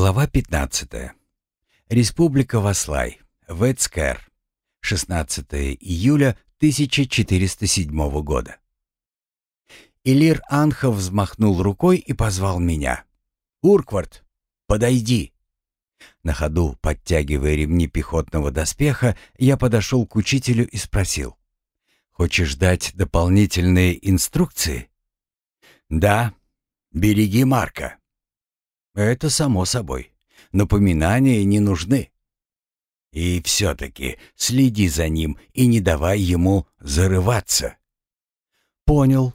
Глава 15. Республика Васлай. Ветскэр. 16 июля 1407 года. Илир Анхов взмахнул рукой и позвал меня. «Урквард, подойди!» На ходу, подтягивая ремни пехотного доспеха, я подошел к учителю и спросил. «Хочешь дать дополнительные инструкции?» «Да. Береги Марка. Это само собой. Напоминания не нужны. И все-таки следи за ним и не давай ему зарываться. Понял.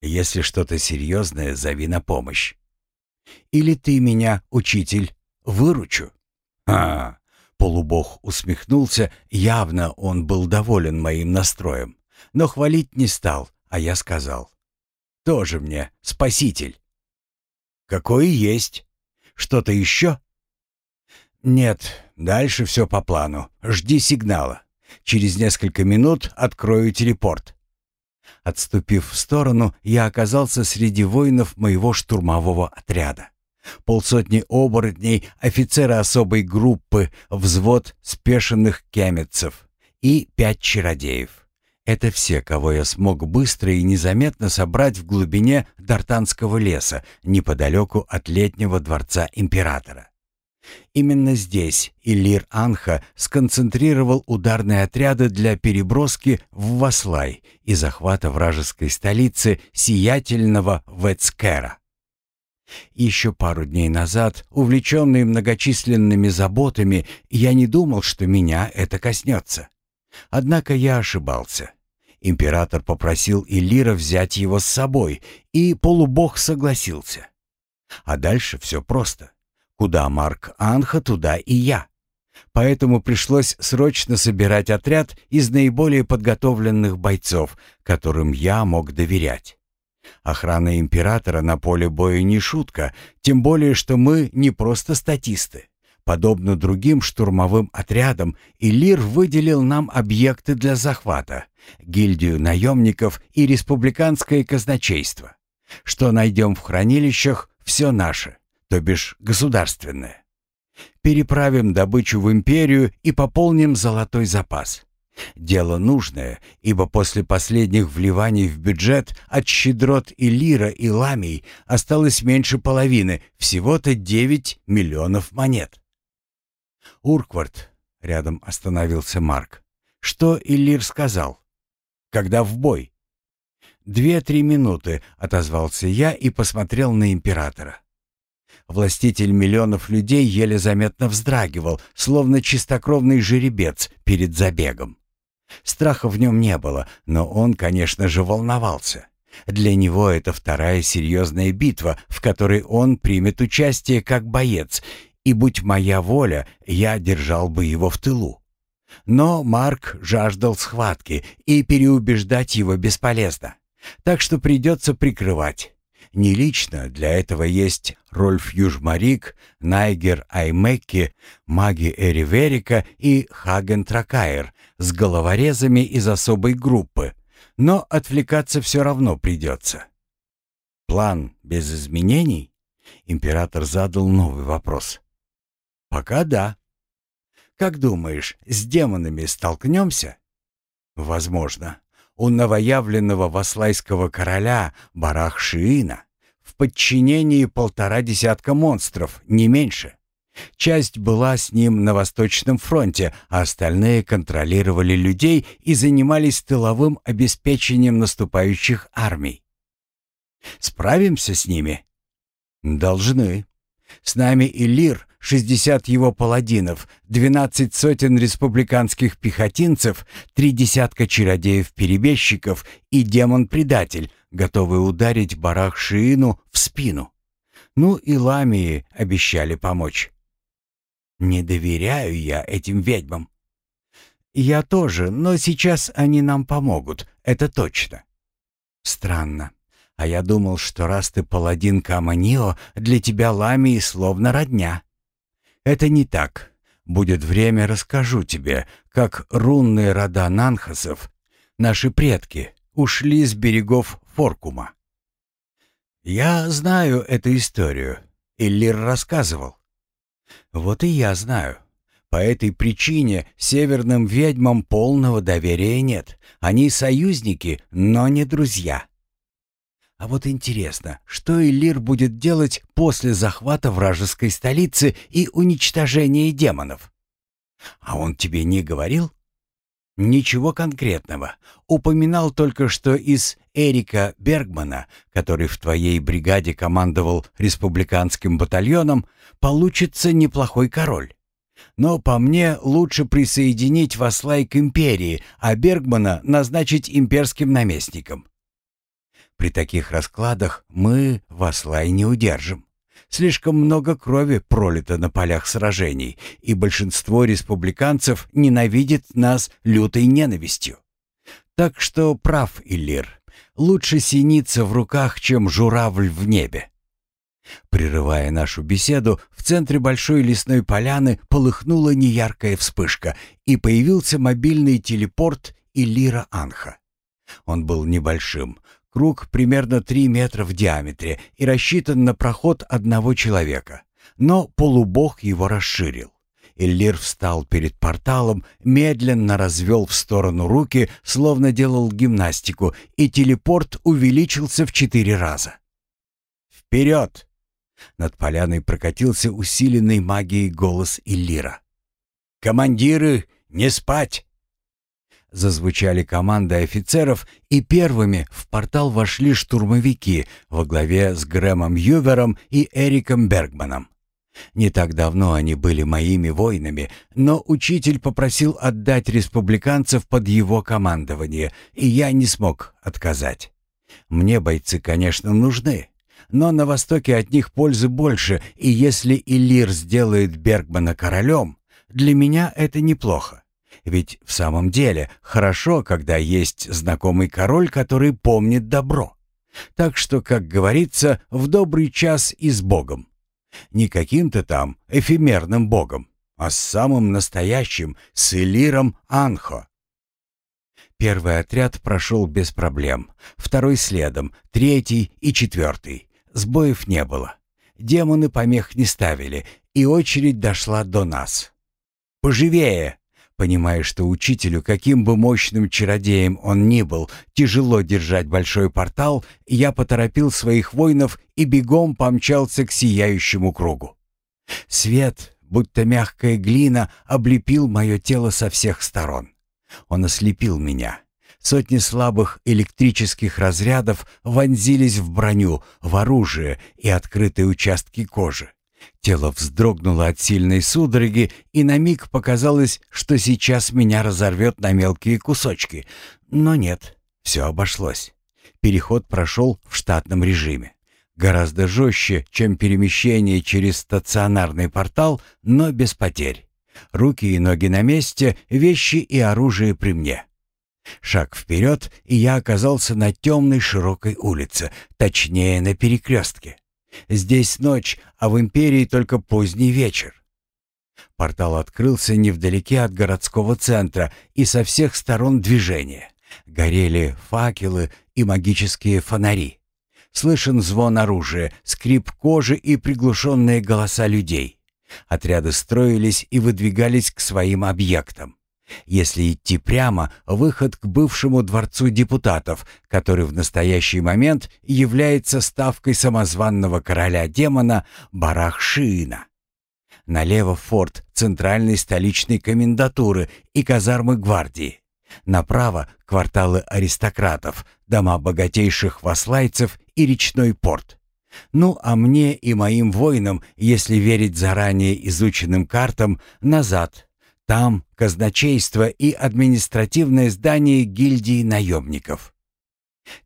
Если что-то серьезное, зови на помощь. Или ты меня, учитель, выручу. А, полубог усмехнулся, явно он был доволен моим настроем, но хвалить не стал, а я сказал. Тоже мне спаситель. «Какой есть. Что-то еще?» «Нет, дальше все по плану. Жди сигнала. Через несколько минут открою телепорт». Отступив в сторону, я оказался среди воинов моего штурмового отряда. Полсотни оборотней, офицеры особой группы, взвод спешенных кемецев и пять чародеев. Это все, кого я смог быстро и незаметно собрать в глубине Дартанского леса, неподалеку от летнего дворца императора. Именно здесь Иллир Анха сконцентрировал ударные отряды для переброски в Васлай и захвата вражеской столицы сиятельного Ветскера. Еще пару дней назад, увлеченный многочисленными заботами, я не думал, что меня это коснется. Однако я ошибался. Император попросил Илира взять его с собой, и полубог согласился. А дальше все просто. Куда Марк Анха, туда и я. Поэтому пришлось срочно собирать отряд из наиболее подготовленных бойцов, которым я мог доверять. Охрана императора на поле боя не шутка, тем более что мы не просто статисты. Подобно другим штурмовым отрядам, Илир выделил нам объекты для захвата, гильдию наемников и республиканское казначейство. Что найдем в хранилищах, все наше, то бишь государственное. Переправим добычу в империю и пополним золотой запас. Дело нужное, ибо после последних вливаний в бюджет от щедрот и лира и ламий осталось меньше половины, всего-то 9 миллионов монет. «Урквард», — рядом остановился Марк. «Что Иллир сказал? Когда в бой?» «Две-три минуты», — отозвался я и посмотрел на императора. Властитель миллионов людей еле заметно вздрагивал, словно чистокровный жеребец перед забегом. Страха в нем не было, но он, конечно же, волновался. Для него это вторая серьезная битва, в которой он примет участие как боец, и будь моя воля, я держал бы его в тылу. Но Марк жаждал схватки, и переубеждать его бесполезно. Так что придется прикрывать. Не лично, для этого есть Рольф Южмарик, Найгер Аймекки, маги Эриверика и Хаген Тракаер с головорезами из особой группы. Но отвлекаться все равно придется. План без изменений? Император задал новый вопрос. «Пока да». «Как думаешь, с демонами столкнемся?» «Возможно. У новоявленного васлайского короля Барах-Шиина в подчинении полтора десятка монстров, не меньше. Часть была с ним на Восточном фронте, а остальные контролировали людей и занимались тыловым обеспечением наступающих армий. Справимся с ними? Должны. С нами и Лир, 60 его паладинов, 12 сотен республиканских пехотинцев, три десятка чародеев-перебежчиков и демон-предатель, готовый ударить барах Шиину в спину. Ну и ламии обещали помочь. Не доверяю я этим ведьмам. Я тоже, но сейчас они нам помогут, это точно. Странно. А я думал, что раз ты паладин Каманио, для тебя ламии словно родня. Это не так. Будет время, расскажу тебе, как рунные рода Нанхасов, наши предки, ушли с берегов Форкума. Я знаю эту историю, Эллир рассказывал. Вот и я знаю. По этой причине северным ведьмам полного доверия нет. Они союзники, но не друзья. А вот интересно, что Элир будет делать после захвата вражеской столицы и уничтожения демонов? А он тебе не говорил? Ничего конкретного. Упоминал только, что из Эрика Бергмана, который в твоей бригаде командовал республиканским батальоном, получится неплохой король. Но по мне лучше присоединить Васлай к империи, а Бергмана назначить имперским наместником. При таких раскладах мы Васлай не удержим. Слишком много крови пролито на полях сражений, и большинство республиканцев ненавидит нас лютой ненавистью. Так что прав Иллир. Лучше синица в руках, чем журавль в небе. Прерывая нашу беседу, в центре большой лесной поляны полыхнула неяркая вспышка, и появился мобильный телепорт Иллира Анха. Он был небольшим, круг примерно 3 метра в диаметре и рассчитан на проход одного человека, но полубог его расширил. Иллир встал перед порталом, медленно развел в сторону руки, словно делал гимнастику, и телепорт увеличился в четыре раза. «Вперед!» Над поляной прокатился усиленный магией голос Иллира. «Командиры, не спать!» Зазвучали команды офицеров, и первыми в портал вошли штурмовики во главе с Грэмом Ювером и Эриком Бергманом. Не так давно они были моими воинами, но учитель попросил отдать республиканцев под его командование, и я не смог отказать. Мне бойцы, конечно, нужны, но на Востоке от них пользы больше, и если Илир сделает Бергмана королем, для меня это неплохо. Ведь в самом деле хорошо, когда есть знакомый король, который помнит добро. Так что, как говорится, в добрый час и с Богом. Не каким-то там эфемерным богом, а с самым настоящим, с Элиром Анхо. Первый отряд прошел без проблем, второй следом, третий и четвертый. Сбоев не было. Демоны помех не ставили, и очередь дошла до нас. «Поживее!» Понимая, что учителю, каким бы мощным чародеем он ни был, тяжело держать большой портал, я поторопил своих воинов и бегом помчался к сияющему кругу. Свет, будто мягкая глина, облепил мое тело со всех сторон. Он ослепил меня. Сотни слабых электрических разрядов вонзились в броню, в оружие и открытые участки кожи. Тело вздрогнуло от сильной судороги, и на миг показалось, что сейчас меня разорвет на мелкие кусочки. Но нет, все обошлось. Переход прошел в штатном режиме. Гораздо жестче, чем перемещение через стационарный портал, но без потерь. Руки и ноги на месте, вещи и оружие при мне. Шаг вперед, и я оказался на темной широкой улице, точнее на перекрестке. Здесь ночь, а в империи только поздний вечер. Портал открылся невдалеке от городского центра, и со всех сторон движение. Горели факелы и магические фонари. Слышен звон оружия, скрип кожи и приглушенные голоса людей. Отряды строились и выдвигались к своим объектам. Если идти прямо, выход к бывшему дворцу депутатов, который в настоящий момент является ставкой самозванного короля-демона Барахшиина. Налево форт центральной столичной комендатуры и казармы гвардии. Направо кварталы аристократов, дома богатейших васлайцев и речной порт. Ну, а мне и моим воинам, если верить заранее изученным картам, назад там казначейство и административное здание гильдии наемников.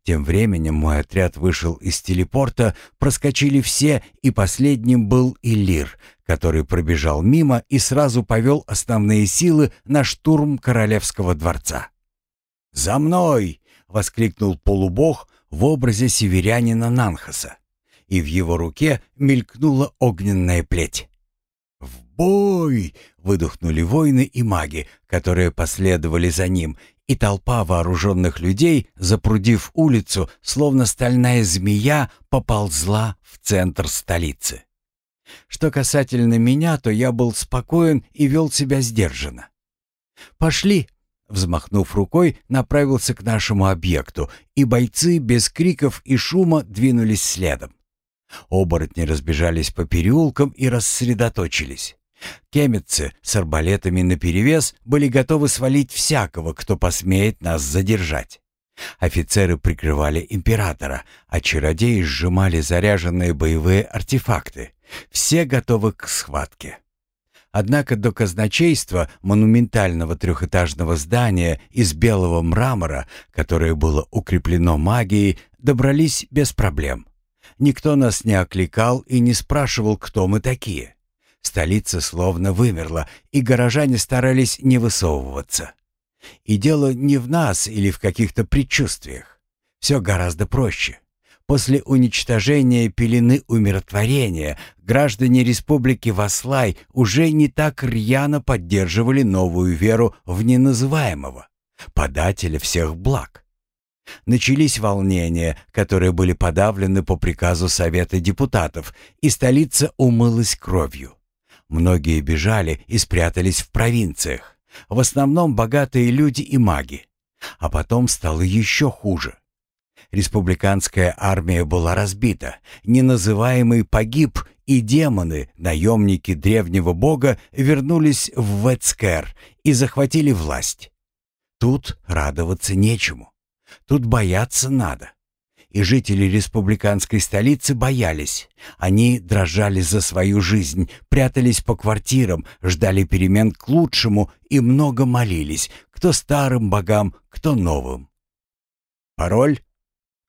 Тем временем мой отряд вышел из телепорта, проскочили все, и последним был Илир, который пробежал мимо и сразу повел основные силы на штурм королевского дворца. «За мной!» — воскликнул полубог в образе северянина Нанхаса, и в его руке мелькнула огненная плеть. «В бой!» — выдохнули воины и маги, которые последовали за ним, и толпа вооруженных людей, запрудив улицу, словно стальная змея, поползла в центр столицы. Что касательно меня, то я был спокоен и вел себя сдержанно. «Пошли!» Взмахнув рукой, направился к нашему объекту, и бойцы без криков и шума двинулись следом. Оборотни разбежались по переулкам и рассредоточились. Кеметцы с арбалетами наперевес были готовы свалить всякого, кто посмеет нас задержать. Офицеры прикрывали императора, а чародеи сжимали заряженные боевые артефакты. Все готовы к схватке. Однако до казначейства монументального трехэтажного здания из белого мрамора, которое было укреплено магией, добрались без проблем. Никто нас не окликал и не спрашивал, кто мы такие. Столица словно вымерла, и горожане старались не высовываться. И дело не в нас или в каких-то предчувствиях. Все гораздо проще. После уничтожения пелены умиротворения граждане республики Васлай уже не так рьяно поддерживали новую веру в неназываемого, подателя всех благ. Начались волнения, которые были подавлены по приказу Совета депутатов, и столица умылась кровью. Многие бежали и спрятались в провинциях. В основном богатые люди и маги. А потом стало еще хуже. Республиканская армия была разбита, неназываемый погиб, и демоны, наемники древнего бога, вернулись в Ветскер и захватили власть. Тут радоваться нечему. Тут бояться надо. И жители республиканской столицы боялись. Они дрожали за свою жизнь, прятались по квартирам, ждали перемен к лучшему и много молились, кто старым богам, кто новым. «Пароль?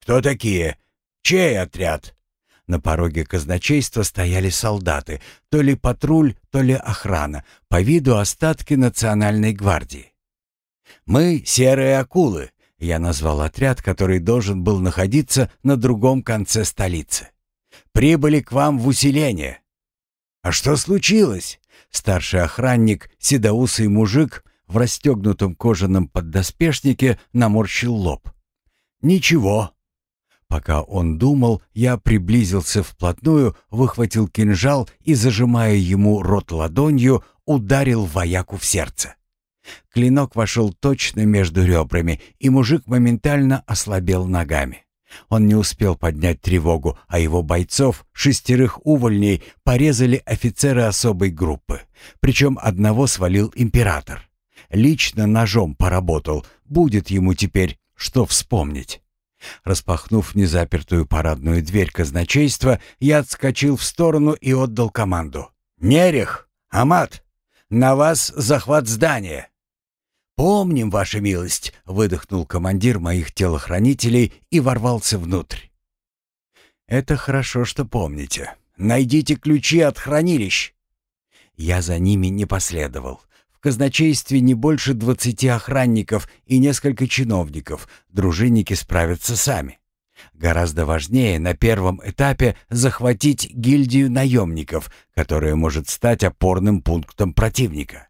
Кто такие? Чей отряд?» На пороге казначейства стояли солдаты, то ли патруль, то ли охрана, по виду остатки национальной гвардии. «Мы — серые акулы», я назвал отряд, который должен был находиться на другом конце столицы. «Прибыли к вам в усиление». «А что случилось?» Старший охранник, седоусый мужик в расстегнутом кожаном поддоспешнике наморщил лоб. «Ничего». Пока он думал, я приблизился вплотную, выхватил кинжал и, зажимая ему рот ладонью, ударил вояку в сердце. Клинок вошел точно между ребрами, и мужик моментально ослабел ногами. Он не успел поднять тревогу, а его бойцов, шестерых увольней, порезали офицеры особой группы. Причем одного свалил император. Лично ножом поработал, будет ему теперь что вспомнить. Распахнув незапертую парадную дверь казначейства, я отскочил в сторону и отдал команду. «Нерех! Амат! На вас захват здания!» «Помним, ваша милость!» — выдохнул командир моих телохранителей и ворвался внутрь. «Это хорошо, что помните. Найдите ключи от хранилищ!» Я за ними не последовал. В казначействе не больше двадцати охранников и несколько чиновников. Дружинники справятся сами. Гораздо важнее на первом этапе захватить гильдию наемников, которая может стать опорным пунктом противника.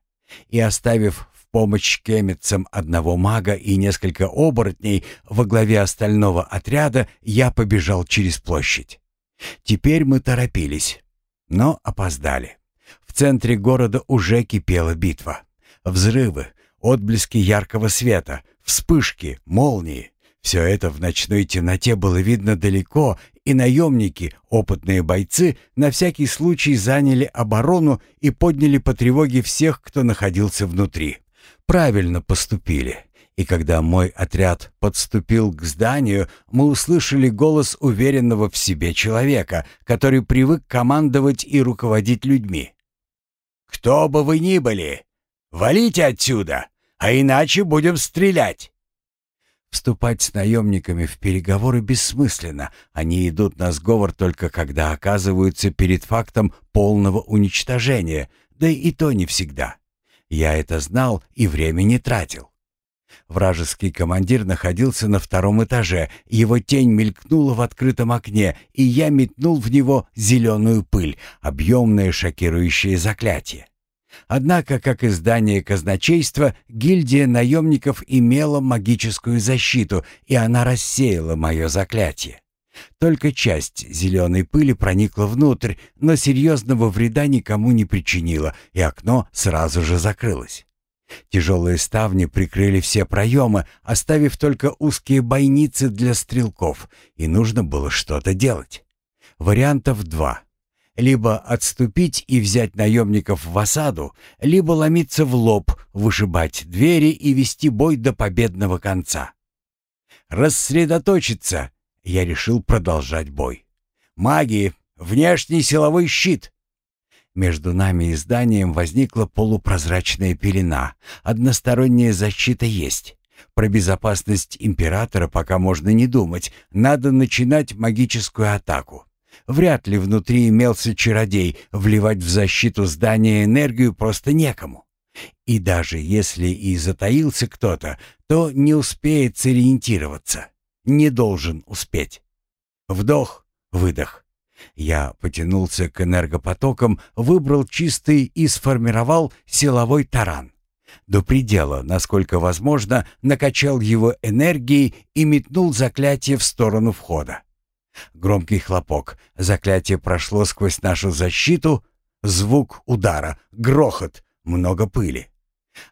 И оставив помощь кемицам одного мага и несколько оборотней во главе остального отряда я побежал через площадь. Теперь мы торопились, но опоздали. В центре города уже кипела битва. Взрывы, отблески яркого света, вспышки, молнии. Все это в ночной темноте было видно далеко, и наемники, опытные бойцы, на всякий случай заняли оборону и подняли по тревоге всех, кто находился внутри правильно поступили. И когда мой отряд подступил к зданию, мы услышали голос уверенного в себе человека, который привык командовать и руководить людьми. «Кто бы вы ни были, валите отсюда, а иначе будем стрелять!» Вступать с наемниками в переговоры бессмысленно. Они идут на сговор только когда оказываются перед фактом полного уничтожения, да и то не всегда. Я это знал и время не тратил. Вражеский командир находился на втором этаже, его тень мелькнула в открытом окне, и я метнул в него зеленую пыль, объемное шокирующее заклятие. Однако, как и здание казначейства, гильдия наемников имела магическую защиту, и она рассеяла мое заклятие. Только часть зеленой пыли проникла внутрь, но серьезного вреда никому не причинила, и окно сразу же закрылось. Тяжелые ставни прикрыли все проемы, оставив только узкие бойницы для стрелков, и нужно было что-то делать. Вариантов два. Либо отступить и взять наемников в осаду, либо ломиться в лоб, вышибать двери и вести бой до победного конца. «Рассредоточиться!» Я решил продолжать бой. «Маги! Внешний силовой щит!» Между нами и зданием возникла полупрозрачная пелена. Односторонняя защита есть. Про безопасность императора пока можно не думать. Надо начинать магическую атаку. Вряд ли внутри имелся чародей, вливать в защиту здания энергию просто некому. И даже если и затаился кто-то, то не успеет сориентироваться. Не должен успеть. Вдох, выдох. Я потянулся к энергопотокам, выбрал чистый и сформировал силовой таран. До предела, насколько возможно, накачал его энергией и метнул заклятие в сторону входа. Громкий хлопок. Заклятие прошло сквозь нашу защиту. Звук удара, грохот, много пыли.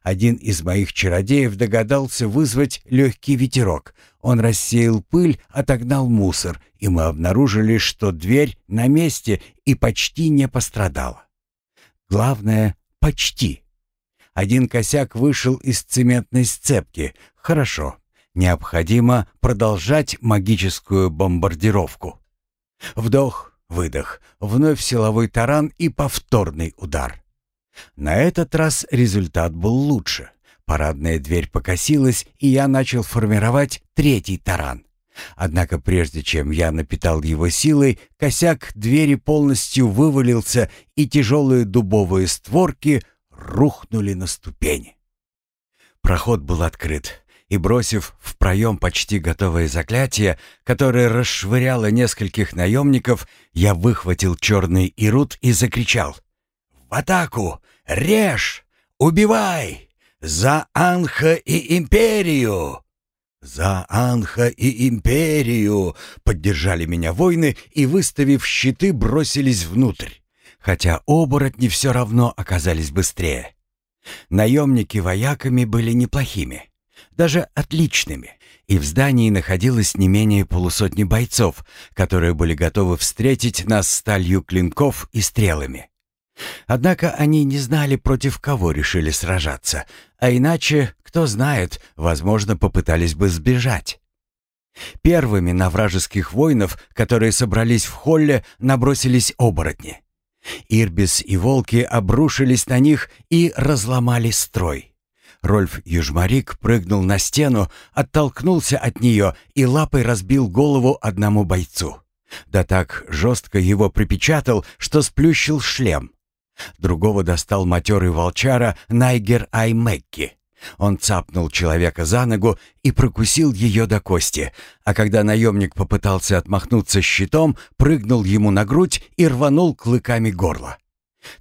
Один из моих чародеев догадался вызвать легкий ветерок. Он рассеял пыль, отогнал мусор, и мы обнаружили, что дверь на месте и почти не пострадала. Главное — почти. Один косяк вышел из цементной сцепки. Хорошо. Необходимо продолжать магическую бомбардировку. Вдох, выдох, вновь силовой таран и повторный удар. На этот раз результат был лучше. Парадная дверь покосилась, и я начал формировать третий таран. Однако прежде чем я напитал его силой, косяк двери полностью вывалился, и тяжелые дубовые створки рухнули на ступени. Проход был открыт, и, бросив в проем почти готовое заклятие, которое расшвыряло нескольких наемников, я выхватил черный ирут и закричал. «В атаку! Режь! Убивай! За Анха и Империю!» «За Анха и Империю!» — поддержали меня воины и, выставив щиты, бросились внутрь. Хотя оборотни все равно оказались быстрее. Наемники вояками были неплохими, даже отличными, и в здании находилось не менее полусотни бойцов, которые были готовы встретить нас сталью клинков и стрелами. Однако они не знали, против кого решили сражаться, а иначе, кто знает, возможно, попытались бы сбежать. Первыми на вражеских воинов, которые собрались в холле, набросились оборотни. Ирбис и волки обрушились на них и разломали строй. Рольф Южмарик прыгнул на стену, оттолкнулся от нее и лапой разбил голову одному бойцу. Да так жестко его припечатал, что сплющил шлем. Другого достал матерый волчара Найгер Аймекки. Он цапнул человека за ногу и прокусил ее до кости, а когда наемник попытался отмахнуться щитом, прыгнул ему на грудь и рванул клыками горло.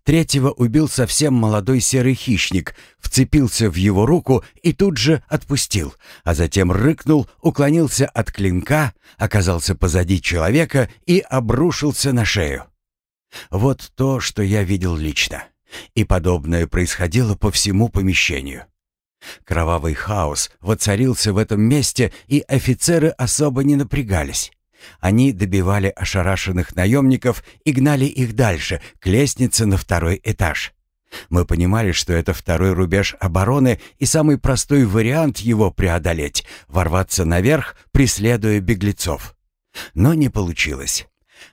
Третьего убил совсем молодой серый хищник, вцепился в его руку и тут же отпустил, а затем рыкнул, уклонился от клинка, оказался позади человека и обрушился на шею. Вот то, что я видел лично. И подобное происходило по всему помещению. Кровавый хаос воцарился в этом месте, и офицеры особо не напрягались. Они добивали ошарашенных наемников и гнали их дальше, к лестнице на второй этаж. Мы понимали, что это второй рубеж обороны и самый простой вариант его преодолеть — ворваться наверх, преследуя беглецов. Но не получилось.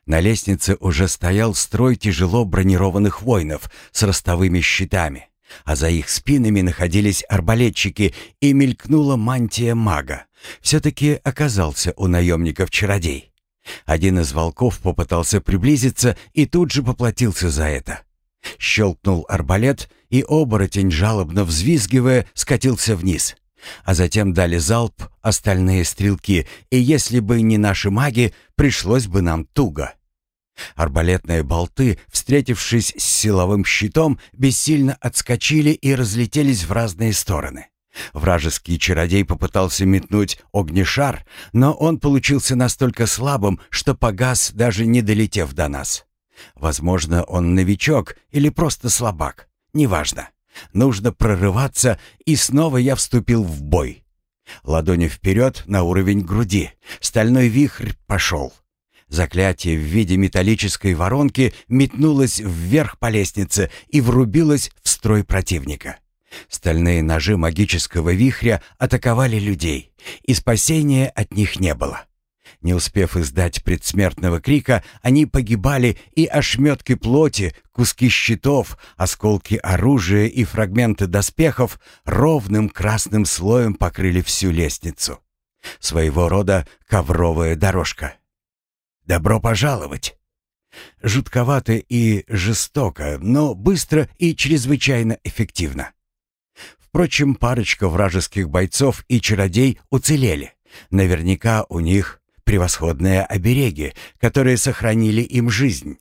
На лестнице уже стоял строй тяжело бронированных воинов с ростовыми щитами, а за их спинами находились арбалетчики и мелькнула мантия мага. Все-таки оказался у наемников чародей. Один из волков попытался приблизиться и тут же поплатился за это. Щелкнул арбалет, и оборотень, жалобно взвизгивая, скатился вниз. А затем дали залп остальные стрелки, и если бы не наши маги, пришлось бы нам туго. Арбалетные болты, встретившись с силовым щитом, бессильно отскочили и разлетелись в разные стороны. Вражеский чародей попытался метнуть огнешар, но он получился настолько слабым, что погас, даже не долетев до нас. Возможно, он новичок или просто слабак. Неважно. Нужно прорываться, и снова я вступил в бой. Ладони вперед на уровень груди. Стальной вихрь пошел. Заклятие в виде металлической воронки метнулось вверх по лестнице и врубилось в строй противника. Стальные ножи магического вихря атаковали людей, и спасения от них не было. Не успев издать предсмертного крика, они погибали, и ошметки плоти, куски щитов, осколки оружия и фрагменты доспехов ровным красным слоем покрыли всю лестницу. Своего рода ковровая дорожка. «Добро пожаловать!» Жутковато и жестоко, но быстро и чрезвычайно эффективно. Впрочем, парочка вражеских бойцов и чародей уцелели. Наверняка у них превосходные обереги, которые сохранили им жизнь.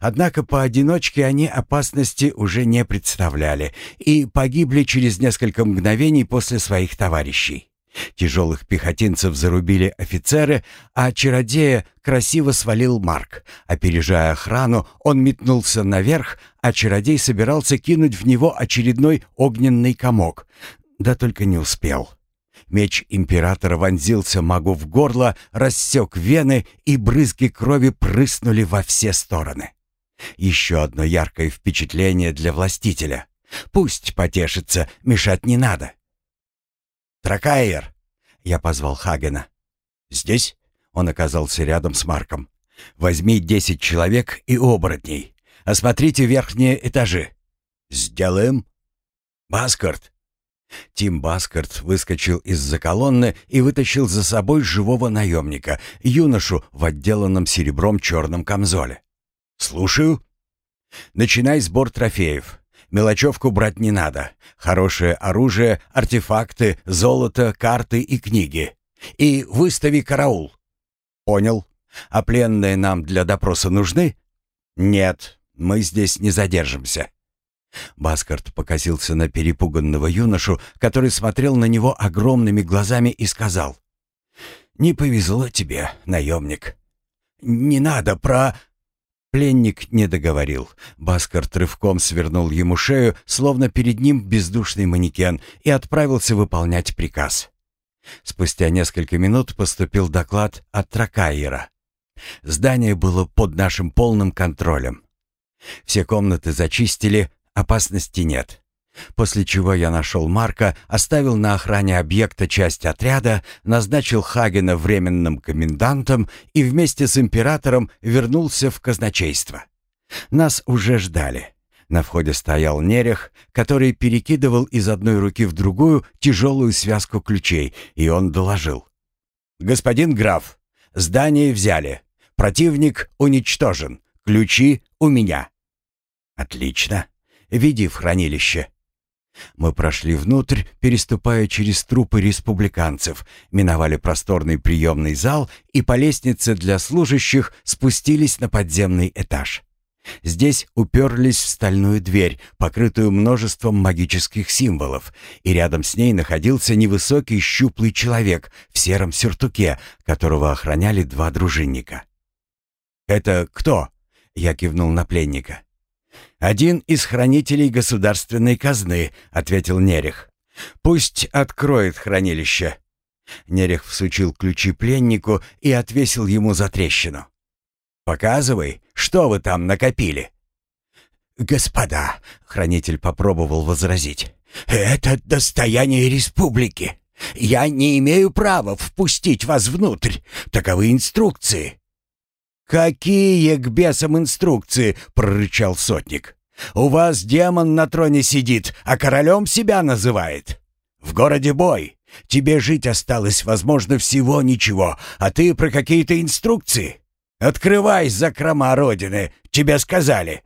Однако поодиночке они опасности уже не представляли и погибли через несколько мгновений после своих товарищей. Тяжелых пехотинцев зарубили офицеры, а чародея красиво свалил Марк. Опережая охрану, он метнулся наверх, а чародей собирался кинуть в него очередной огненный комок. Да только не успел. Меч императора вонзился магу в горло, рассек вены, и брызги крови прыснули во все стороны. Еще одно яркое впечатление для властителя. Пусть потешится, мешать не надо. «Тракайер!» — я позвал Хагена. «Здесь?» — он оказался рядом с Марком. «Возьми десять человек и оборотней. Осмотрите верхние этажи». «Сделаем». «Баскарт!» Тим Баскарт выскочил из-за колонны и вытащил за собой живого наемника, юношу в отделанном серебром черном камзоле. «Слушаю». «Начинай сбор трофеев. Мелочевку брать не надо. Хорошее оружие, артефакты, золото, карты и книги. И выстави караул. Понял. А пленные нам для допроса нужны? Нет, мы здесь не задержимся. Баскарт покосился на перепуганного юношу, который смотрел на него огромными глазами и сказал. «Не повезло тебе, наемник. Не надо про...» Пленник не договорил. Баскарт рывком свернул ему шею, словно перед ним бездушный манекен, и отправился выполнять приказ. Спустя несколько минут поступил доклад от Тракайера. Здание было под нашим полным контролем. Все комнаты зачистили, опасности нет. После чего я нашел Марка, оставил на охране объекта часть отряда, назначил Хагена временным комендантом и вместе с императором вернулся в казначейство. Нас уже ждали. На входе стоял Нерех, который перекидывал из одной руки в другую тяжелую связку ключей, и он доложил. «Господин граф, здание взяли. Противник уничтожен. Ключи у меня». «Отлично. Веди в хранилище». Мы прошли внутрь, переступая через трупы республиканцев, миновали просторный приемный зал и по лестнице для служащих спустились на подземный этаж. Здесь уперлись в стальную дверь, покрытую множеством магических символов, и рядом с ней находился невысокий щуплый человек в сером сюртуке, которого охраняли два дружинника. «Это кто?» — я кивнул на пленника. «Один из хранителей государственной казны», — ответил Нерех. «Пусть откроет хранилище». Нерех всучил ключи пленнику и отвесил ему за трещину. «Показывай, что вы там накопили». «Господа», — хранитель попробовал возразить, — «это достояние республики. Я не имею права впустить вас внутрь. Таковы инструкции». «Какие к бесам инструкции?» — прорычал сотник. «У вас демон на троне сидит, а королем себя называет. В городе бой. Тебе жить осталось, возможно, всего ничего, а ты про какие-то инструкции. Открывай закрома Родины, тебе сказали».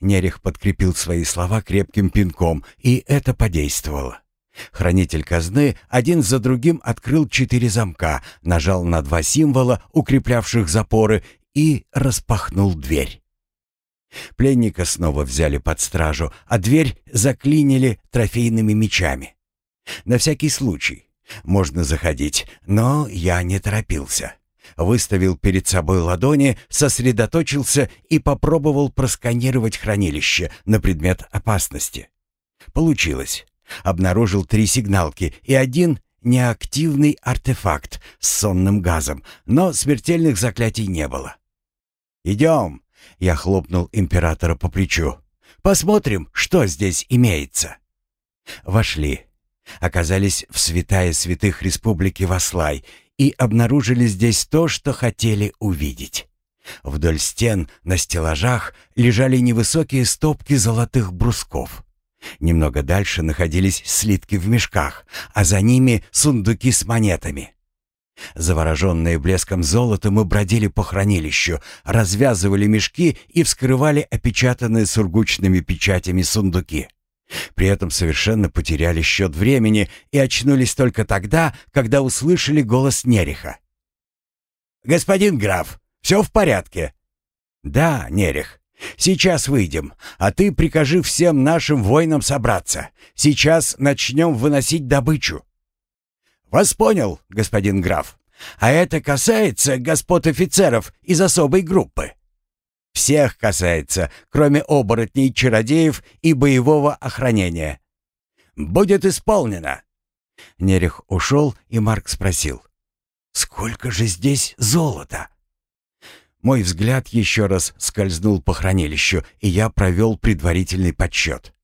Нерех подкрепил свои слова крепким пинком, и это подействовало. Хранитель казны один за другим открыл четыре замка, нажал на два символа, укреплявших запоры, и распахнул дверь. Пленника снова взяли под стражу, а дверь заклинили трофейными мечами. На всякий случай. Можно заходить, но я не торопился. Выставил перед собой ладони, сосредоточился и попробовал просканировать хранилище на предмет опасности. Получилось. Обнаружил три сигналки и один неактивный артефакт с сонным газом, но смертельных заклятий не было. «Идем!» — я хлопнул императора по плечу. «Посмотрим, что здесь имеется». Вошли. Оказались в святая святых республики Васлай и обнаружили здесь то, что хотели увидеть. Вдоль стен на стеллажах лежали невысокие стопки золотых брусков. Немного дальше находились слитки в мешках, а за ними сундуки с монетами. Завороженные блеском золота мы бродили по хранилищу, развязывали мешки и вскрывали опечатанные сургучными печатями сундуки. При этом совершенно потеряли счет времени и очнулись только тогда, когда услышали голос Нериха. «Господин граф, все в порядке?» «Да, Нерих. Сейчас выйдем, а ты прикажи всем нашим воинам собраться. Сейчас начнем выносить добычу». «Вас понял, господин граф. А это касается господ офицеров из особой группы». «Всех касается, кроме оборотней, чародеев и боевого охранения». «Будет исполнено». Нерех ушел, и Марк спросил. «Сколько же здесь золота?» Мой взгляд еще раз скользнул по хранилищу, и я провел предварительный подсчет.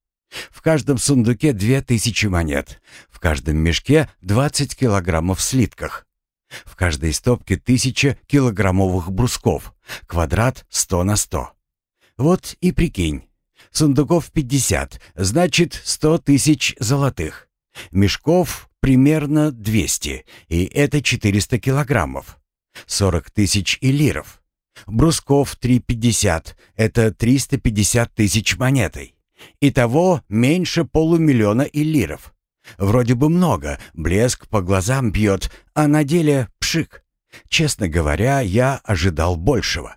В каждом сундуке две тысячи монет, в каждом мешке двадцать килограммов в слитках, в каждой стопке тысяча килограммовых брусков, квадрат сто на сто. Вот и прикинь, сундуков пятьдесят, значит сто тысяч золотых, мешков примерно двести, и это четыреста килограммов, сорок тысяч элиров. Брусков 3,50 — это 350 тысяч монетой. Итого меньше полумиллиона иллиров. Вроде бы много, блеск по глазам бьет, а на деле пшик. Честно говоря, я ожидал большего.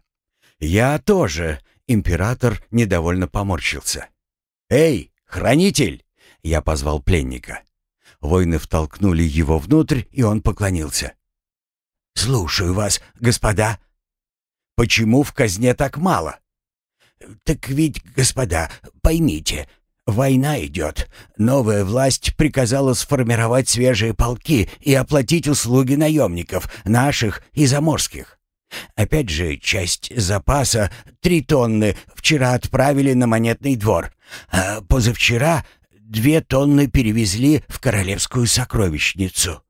Я тоже, император недовольно поморщился. «Эй, хранитель!» — я позвал пленника. Воины втолкнули его внутрь, и он поклонился. «Слушаю вас, господа», Почему в казне так мало? Так ведь, господа, поймите, война идет. Новая власть приказала сформировать свежие полки и оплатить услуги наемников, наших и заморских. Опять же, часть запаса, три тонны, вчера отправили на монетный двор, а позавчера две тонны перевезли в королевскую сокровищницу.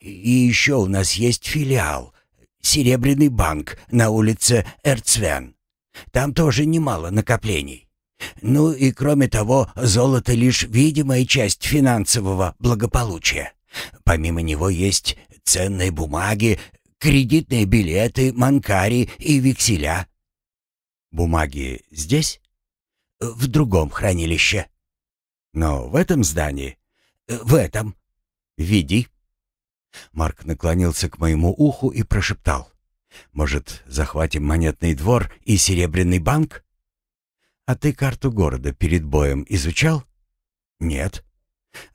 И еще у нас есть филиал, Серебряный банк на улице Эрцвен. Там тоже немало накоплений. Ну и кроме того, золото лишь видимая часть финансового благополучия. Помимо него есть ценные бумаги, кредитные билеты, манкари и векселя. Бумаги здесь? В другом хранилище. Но в этом здании? В этом. Веди. Марк наклонился к моему уху и прошептал. «Может, захватим монетный двор и серебряный банк?» «А ты карту города перед боем изучал?» «Нет».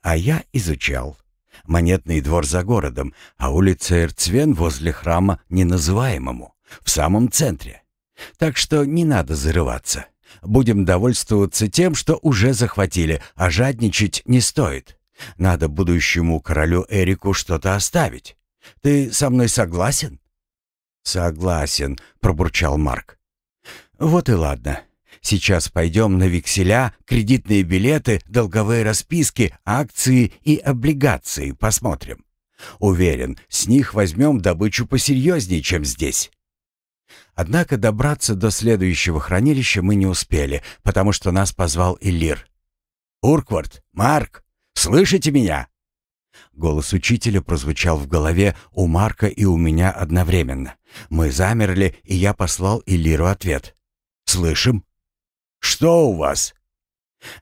«А я изучал. Монетный двор за городом, а улица Эрцвен возле храма неназываемому, в самом центре. Так что не надо зарываться. Будем довольствоваться тем, что уже захватили, а жадничать не стоит». Надо будущему королю Эрику что-то оставить. Ты со мной согласен?» «Согласен», — пробурчал Марк. «Вот и ладно. Сейчас пойдем на векселя, кредитные билеты, долговые расписки, акции и облигации посмотрим. Уверен, с них возьмем добычу посерьезнее, чем здесь». Однако добраться до следующего хранилища мы не успели, потому что нас позвал Иллир. «Урквард! Марк!» Слышите меня?» Голос учителя прозвучал в голове у Марка и у меня одновременно. Мы замерли, и я послал Иллиру ответ. «Слышим». «Что у вас?»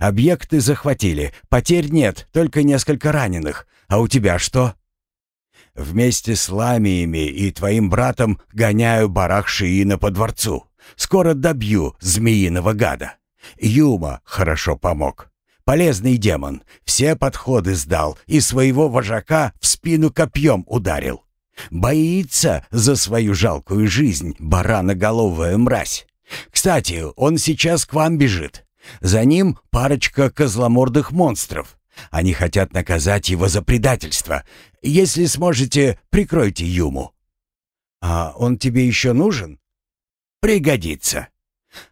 «Объекты захватили. Потерь нет, только несколько раненых. А у тебя что?» «Вместе с ламиями и твоим братом гоняю барах Шиина по дворцу. Скоро добью змеиного гада. Юма хорошо помог. Полезный демон. Все подходы сдал и своего вожака в спину копьем ударил. Боится за свою жалкую жизнь, бараноголовая мразь. Кстати, он сейчас к вам бежит. За ним парочка козломордых монстров. Они хотят наказать его за предательство. Если сможете, прикройте Юму». «А он тебе еще нужен?» «Пригодится».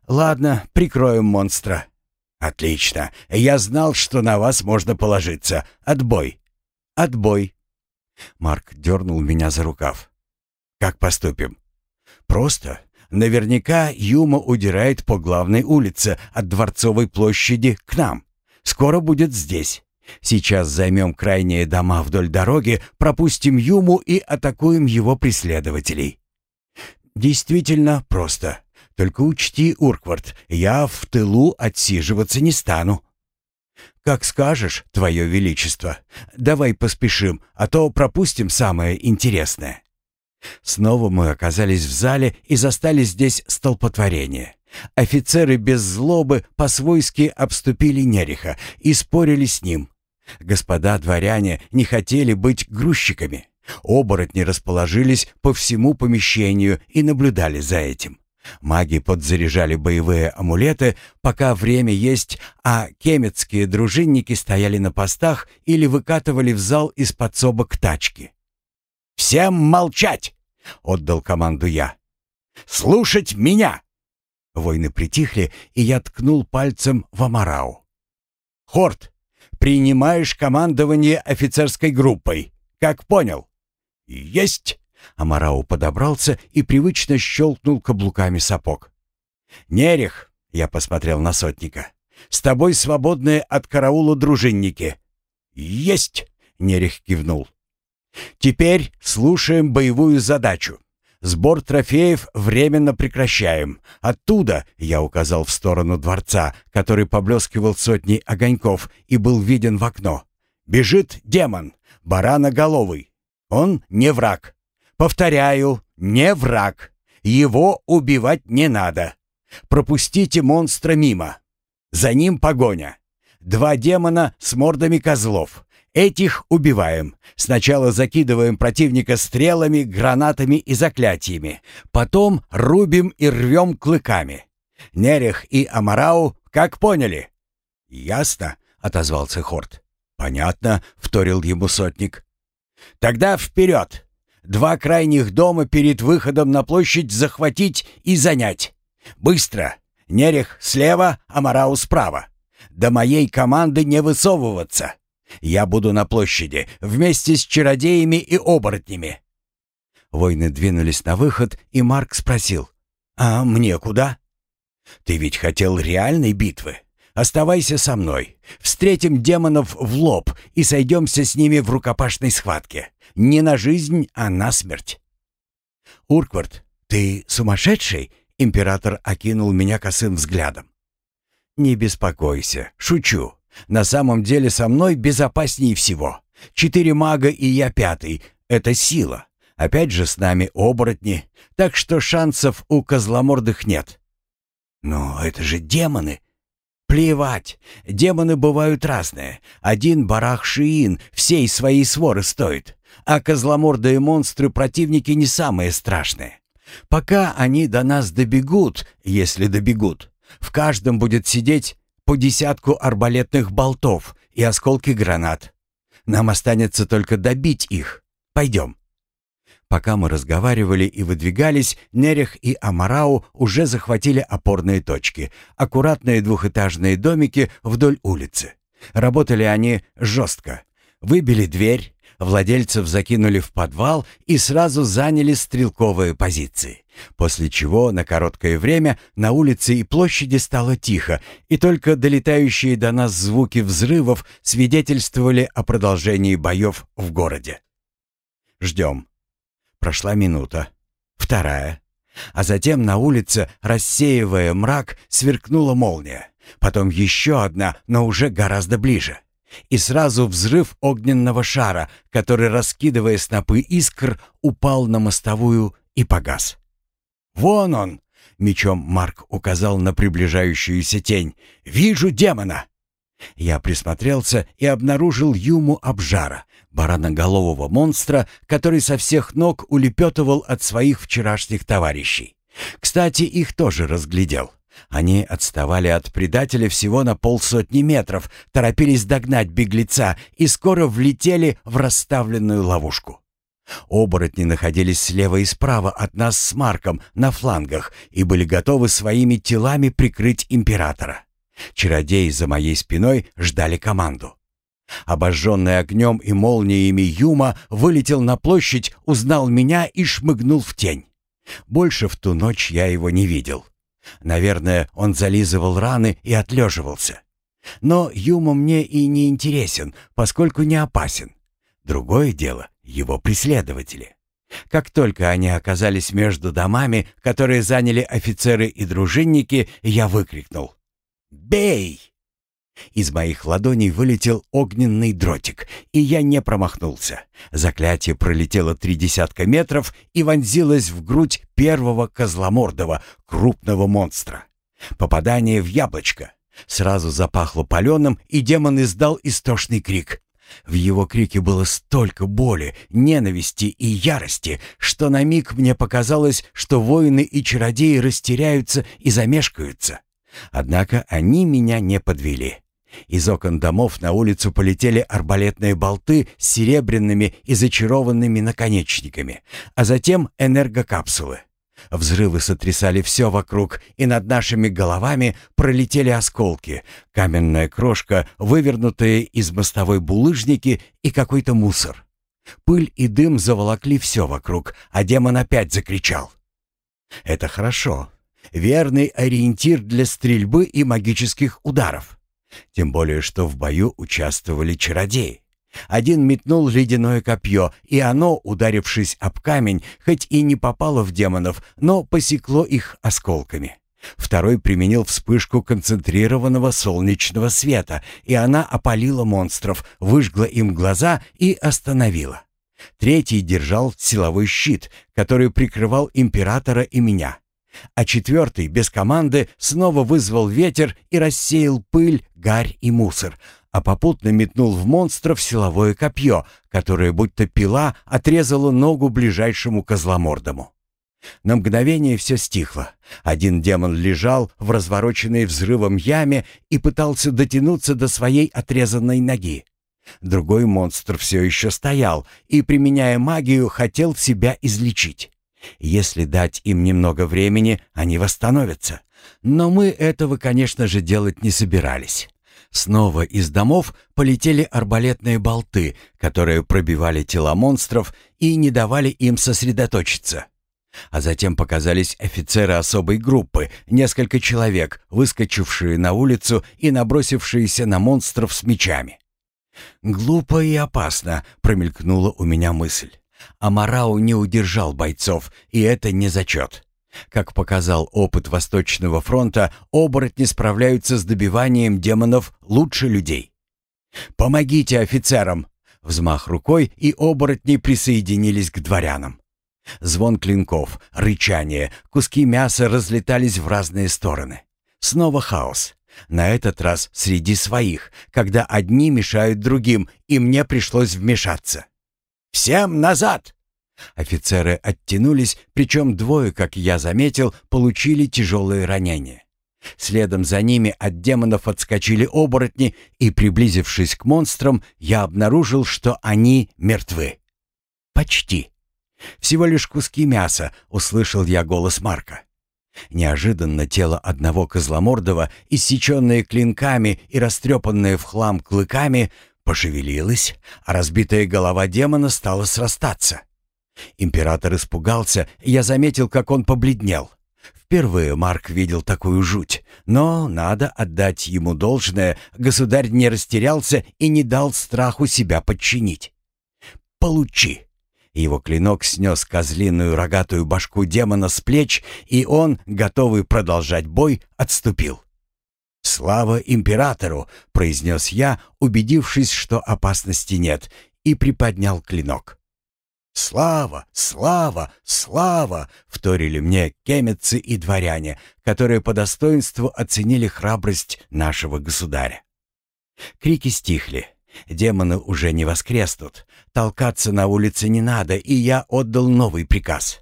«Ладно, прикроем монстра». «Отлично. Я знал, что на вас можно положиться. Отбой». «Отбой». Марк дернул меня за рукав. «Как поступим?» «Просто. Наверняка Юма удирает по главной улице от Дворцовой площади к нам. Скоро будет здесь. Сейчас займем крайние дома вдоль дороги, пропустим Юму и атакуем его преследователей. Действительно просто. Только учти, Урквард, я в тылу отсиживаться не стану. Как скажешь, твое величество. Давай поспешим, а то пропустим самое интересное. Снова мы оказались в зале и застали здесь столпотворение. Офицеры без злобы по-свойски обступили Нериха и спорили с ним. Господа дворяне не хотели быть грузчиками. Оборотни расположились по всему помещению и наблюдали за этим. Маги подзаряжали боевые амулеты, пока время есть, а кемецкие дружинники стояли на постах или выкатывали в зал из подсобок тачки. «Всем молчать!» — отдал команду я. «Слушать меня!» Войны притихли, и я ткнул пальцем в Амарау. «Хорт, принимаешь командование офицерской группой. Как понял?» «Есть!» Амарау подобрался и привычно щелкнул каблуками сапог. «Нерех!» — я посмотрел на сотника. «С тобой свободные от караула дружинники». «Есть!» — Нерех кивнул. «Теперь слушаем боевую задачу. Сбор трофеев временно прекращаем. Оттуда, я указал в сторону дворца, который поблескивал сотней огоньков и был виден в окно. Бежит демон, бараноголовый. Он не враг. Повторяю, не враг. Его убивать не надо. Пропустите монстра мимо. За ним погоня. Два демона с мордами козлов. Этих убиваем. Сначала закидываем противника стрелами, гранатами и заклятиями. Потом рубим и рвем клыками. Нерех и Амарау, как поняли?» «Ясно», — отозвался Хорт. «Понятно», — вторил ему сотник. «Тогда вперед! Два крайних дома перед выходом на площадь захватить и занять. Быстро! Нерех слева, Амарау справа. До моей команды не высовываться. Я буду на площади вместе с чародеями и оборотнями». Воины двинулись на выход, и Марк спросил, «А мне куда?» «Ты ведь хотел реальной битвы. Оставайся со мной. Встретим демонов в лоб и сойдемся с ними в рукопашной схватке. Не на жизнь, а на смерть». «Урквард, ты сумасшедший?» Император окинул меня косым взглядом. «Не беспокойся, шучу. На самом деле со мной безопаснее всего. Четыре мага и я пятый. Это сила. Опять же с нами оборотни, так что шансов у козломордых нет. Но это же демоны. Плевать. Демоны бывают разные. Один барах Шиин всей своей своры стоит. А козломордые монстры противники не самые страшные. Пока они до нас добегут, если добегут, в каждом будет сидеть по десятку арбалетных болтов и осколки гранат. Нам останется только добить их. Пойдем». Пока мы разговаривали и выдвигались, Нерех и Амарау уже захватили опорные точки, аккуратные двухэтажные домики вдоль улицы. Работали они жестко. Выбили дверь, владельцев закинули в подвал и сразу заняли стрелковые позиции. После чего на короткое время на улице и площади стало тихо, и только долетающие до нас звуки взрывов свидетельствовали о продолжении боев в городе. Ждем. Прошла минута. Вторая. А затем на улице, рассеивая мрак, сверкнула молния. Потом еще одна, но уже гораздо ближе. И сразу взрыв огненного шара, который, раскидывая снопы искр, упал на мостовую и погас. «Вон он!» — мечом Марк указал на приближающуюся тень. «Вижу демона!» Я присмотрелся и обнаружил Юму Обжара, бараноголового монстра, который со всех ног улепетывал от своих вчерашних товарищей. Кстати, их тоже разглядел. Они отставали от предателя всего на полсотни метров, торопились догнать беглеца и скоро влетели в расставленную ловушку. Оборотни находились слева и справа от нас с Марком на флангах и были готовы своими телами прикрыть императора. Чародеи за моей спиной ждали команду. Обожженный огнем и молниями Юма вылетел на площадь, узнал меня и шмыгнул в тень. Больше в ту ночь я его не видел. Наверное, он зализывал раны и отлеживался. Но Юма мне и не интересен, поскольку не опасен. Другое дело — его преследователи. Как только они оказались между домами, которые заняли офицеры и дружинники, я выкрикнул «Бей!». Из моих ладоней вылетел огненный дротик, и я не промахнулся. Заклятие пролетело три десятка метров и вонзилось в грудь первого козломордого, крупного монстра. Попадание в яблочко. Сразу запахло паленым, и демон издал истошный крик. В его крике было столько боли, ненависти и ярости, что на миг мне показалось, что воины и чародеи растеряются и замешкаются. Однако они меня не подвели. Из окон домов на улицу полетели арбалетные болты с серебряными и зачарованными наконечниками, а затем энергокапсулы. Взрывы сотрясали все вокруг, и над нашими головами пролетели осколки, каменная крошка, вывернутые из мостовой булыжники и какой-то мусор. Пыль и дым заволокли все вокруг, а демон опять закричал. «Это хорошо. Верный ориентир для стрельбы и магических ударов. Тем более, что в бою участвовали чародеи. Один метнул ледяное копье, и оно, ударившись об камень, хоть и не попало в демонов, но посекло их осколками. Второй применил вспышку концентрированного солнечного света, и она опалила монстров, выжгла им глаза и остановила. Третий держал силовой щит, который прикрывал императора и меня. А четвертый, без команды, снова вызвал ветер и рассеял пыль, гарь и мусор, а попутно метнул в монстров силовое копье, которое, будто пила, отрезало ногу ближайшему козломордому. На мгновение все стихло. Один демон лежал в развороченной взрывом яме и пытался дотянуться до своей отрезанной ноги. Другой монстр все еще стоял и, применяя магию, хотел себя излечить. Если дать им немного времени, они восстановятся. Но мы этого, конечно же, делать не собирались. Снова из домов полетели арбалетные болты, которые пробивали тела монстров и не давали им сосредоточиться. А затем показались офицеры особой группы, несколько человек, выскочившие на улицу и набросившиеся на монстров с мечами. «Глупо и опасно», — промелькнула у меня мысль. Амарау не удержал бойцов, и это не зачет. Как показал опыт Восточного фронта, оборотни справляются с добиванием демонов лучше людей. «Помогите офицерам!» Взмах рукой, и оборотни присоединились к дворянам. Звон клинков, рычание, куски мяса разлетались в разные стороны. Снова хаос. На этот раз среди своих, когда одни мешают другим, и мне пришлось вмешаться. «Всем назад!» Офицеры оттянулись, причем двое, как я заметил, получили тяжелые ранения. Следом за ними от демонов отскочили оборотни, и, приблизившись к монстрам, я обнаружил, что они мертвы. Почти. Всего лишь куски мяса, услышал я голос Марка. Неожиданно тело одного козломордого, иссеченное клинками и растрепанное в хлам клыками, пошевелилось, а разбитая голова демона стала срастаться. Император испугался, я заметил, как он побледнел. Впервые Марк видел такую жуть, но надо отдать ему должное, государь не растерялся и не дал страху себя подчинить. «Получи!» Его клинок снес козлиную рогатую башку демона с плеч, и он, готовый продолжать бой, отступил. «Слава императору!» — произнес я, убедившись, что опасности нет, и приподнял клинок. «Слава! Слава! Слава!» — вторили мне кемецы и дворяне, которые по достоинству оценили храбрость нашего государя. Крики стихли. Демоны уже не воскреснут. Толкаться на улице не надо, и я отдал новый приказ.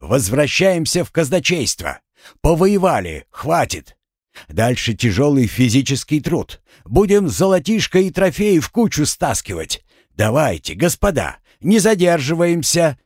«Возвращаемся в казначейство! Повоевали, хватит! Дальше тяжелый физический труд. Будем золотишко и трофеи в кучу стаскивать. Давайте, господа, не задерживаемся!»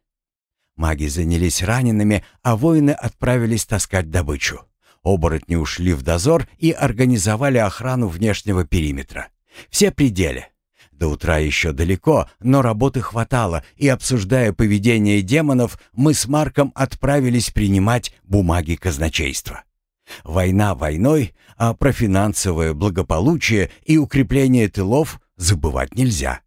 Маги занялись ранеными, а воины отправились таскать добычу. Оборотни ушли в дозор и организовали охрану внешнего периметра. Все пределе. До утра еще далеко, но работы хватало, и, обсуждая поведение демонов, мы с Марком отправились принимать бумаги казначейства. Война войной, а про финансовое благополучие и укрепление тылов забывать нельзя.